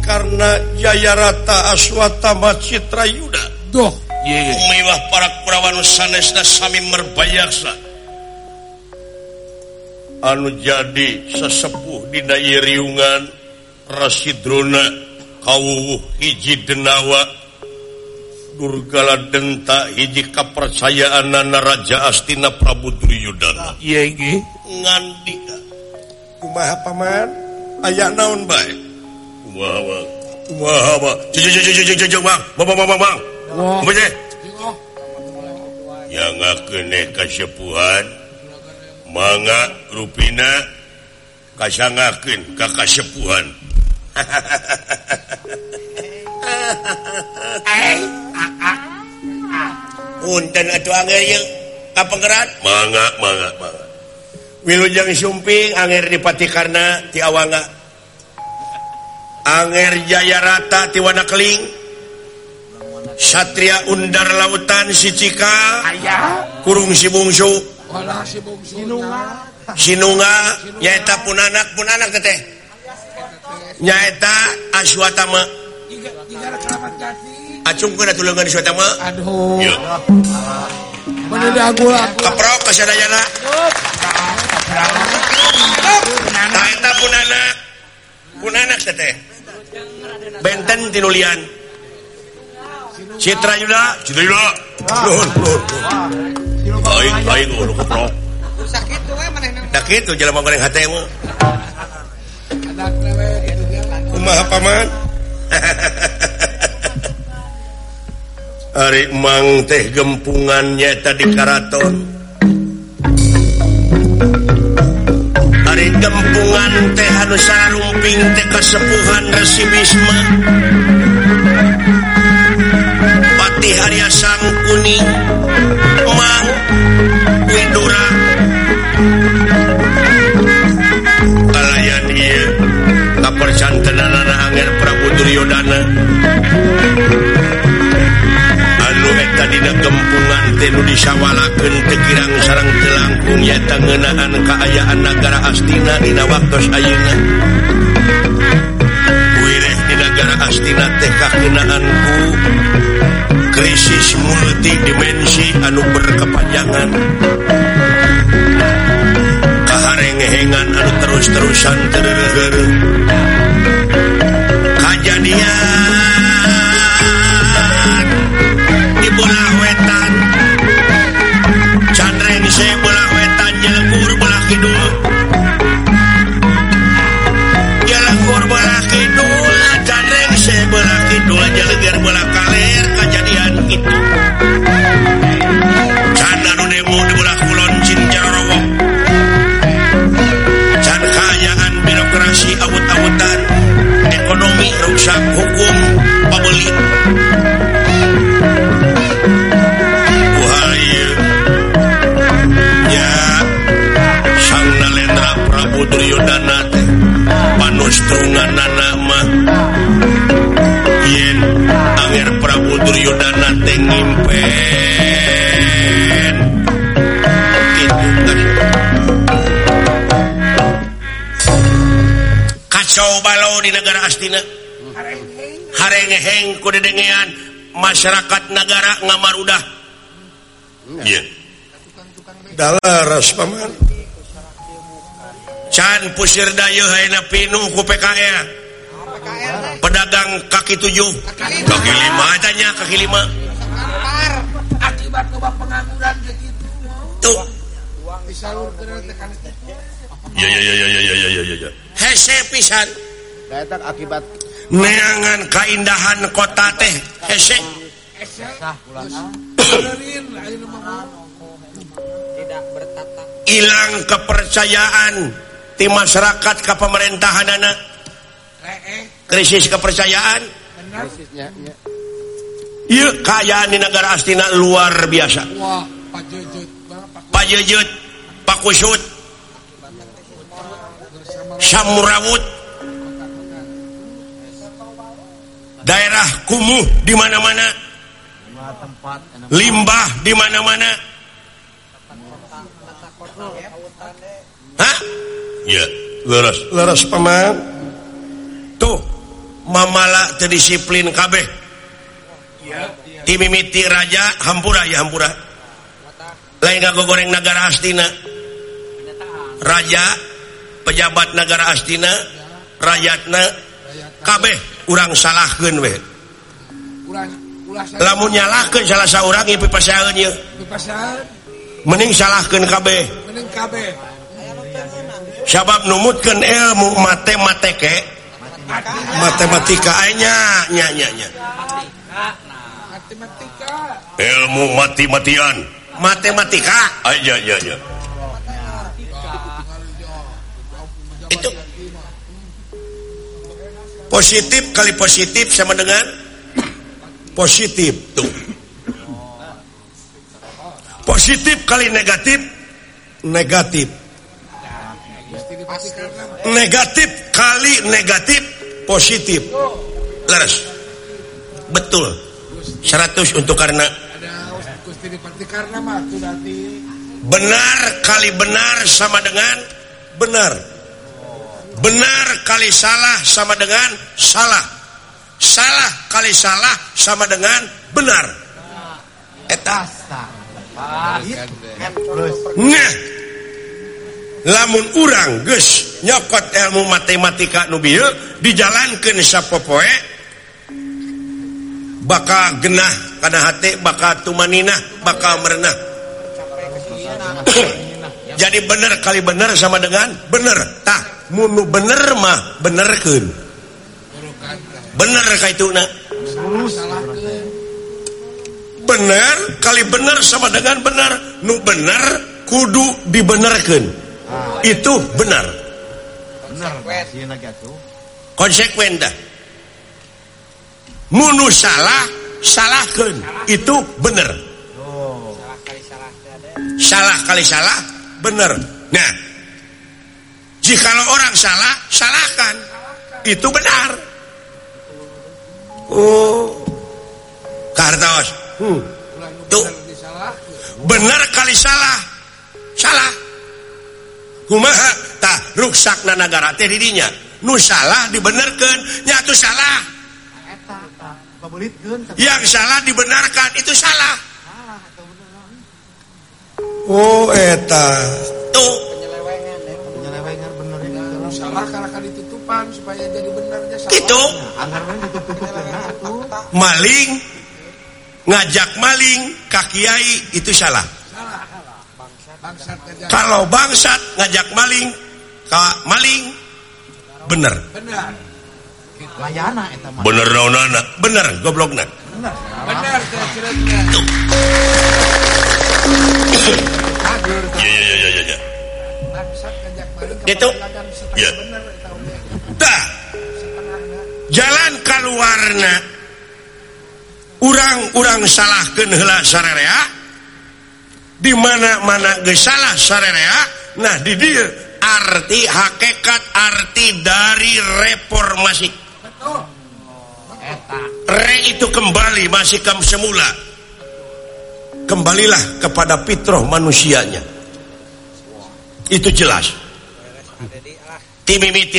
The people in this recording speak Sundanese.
karena Jaya rata aswata Macitrayudadoh mewah para Kurawan sami merbayasa anu jadi sesepuh di Riungan Rasidrona kau hiji denawa. Durgala denta hiji kepercayaan Nana Raja Astina Prabu Triyuda Kumaha paman? Ayaah naon baik Wah, wah. Wah, wah. Cuk, cuk, cuk, cuk, cuk, cuk, bang. Bang, bang, bang, bang. Wah. Apa? Yang ngakene kasepuhan. Manga rupina kasangakeun ka kasepuhan. Eh, Punten atuh angger ieu. Ka penggeran? Manga, manga, manga. Wilujeng sumping angger dipati karena ti awanga. Anger Jaya rata Tiwana Keling Satria Undar Lautan Sicika kurung si bungsu. Sinunga. Nyaeta pun anak pun anak teh. Nyaeta Aswatama. Acung kuna tulungan Aswatama? Aduh. Menedah gula Keprok kesadayana Nyaeta pun anak pun anak teh. benten tinulian. Citra Yuda Citra Yuda Nuhun Nuhun Aing Aing Ulu keprok Sakit tuh jalan goreng hatemu Kumaha paman Ari mang teh gempungannya tadi karaton. dempungan teh harus sarumping teh kesepuhan resimisme. Pati hari Sang kuning Mang Widura. Kalayan iya kapercantenanana angin Prabu Duryodana anu eta dina gempungan teh nu disawalakeun teu nyata ngenaan keayaan negara Astina Dina waktu Ayeuna wirih di negara Astina TK kenaanku krisis multidimensi anu berkepanjangan. Kaharengehengan anu terus-terusan tergerung balau di negara astina. Harengeheng kudedengean masyarakat negara ngamar udah. Yeah. dalaras paman can pusir dayu hayna pinu ku PKR pedagang kaki tujuh. Kaki lima tanya kaki lima. akibat loba pengangguran gitu. Tuh. Uang disalur tekan ya ya ya ya ya ya ya ya ya. Hese pisan. Datang akibat neangan keindahan kota teh hese. Ah. Hilang kepercayaan di masyarakat ke pemerintahan anak krisis kepercayaan. Krisisnya Iu, kayaan di negara Astina luar biasa. Pakjud Pakusut Samurawut daerah kumuh di mana-mana. Limbah di mana-mana. Ya leras leras paman tuh mamala terdisiplin kabeh. timimiti Raja Hampura ya Hampura. Lain nggak goreng negara Astina. Raja pejabat negara Astina rakyatna kabeh urang salahkeun we. Lamun nyalahkan salah seorang ya pipasalnya mending salahkan kabeh. Sabab numutkan ilmu matematike matematika. Nya nya nya nya. Ilmu mati-matian. Matematika. Aja ya ya. Itu positif kali positif sama dengan positif tuh. Positif kali negatif negatif. Negatif kali negatif positif. Leres. Betul. 100 untuk karena benar kali benar sama dengan benar. Benar kali salah sama dengan salah. Salah kali salah sama dengan benar. Eta nah lamun urang geus nyokot ilmu matematika nu dijalankeun sapopoe bakal genah kana hati bakal tumaninah bakal merenah. Jadi bener kali bener sama dengan bener. Tah munu bener mah benerkeun. Bener kaituna Salahkeun. bener kali bener sama dengan bener. Nu bener kudu dibenerkeun. Itu benar konsekuen dah. Munu salah salahkan itu bener. Oh. salah kali salah bener. Nah jika orang salah salahkan. Itu benar. Oh. Kartos hmm. tuh. Benar kali salah. Salah. Kumaha? Tah rusak na negara teh didinya. Nu salah dibenerkan nyatu salah. yang salah dibenarkan itu salah. Oh eta. Tuh. Penyelewengan penyelewengan salah. karena ditutupan supaya jadi benarnya salah. Itu maling. Ngajak maling kakiai itu salah. Kalau bangsat ngajak maling ka maling bener. Benar layana eta mah. Bener naonana? Bener goblokna. Bener. Bener. Ya ya ya ya ya. Itu. Ya. Tah. Jalan keluarnya orang-orang salah kenhela sarerea di mana-mana gesalah sarerea nah di dia arti hakikat arti dari reformasi itu kembali masih kamu semula. Kembalilah kepada fitrah manusianya. Itu jelas. Timimiti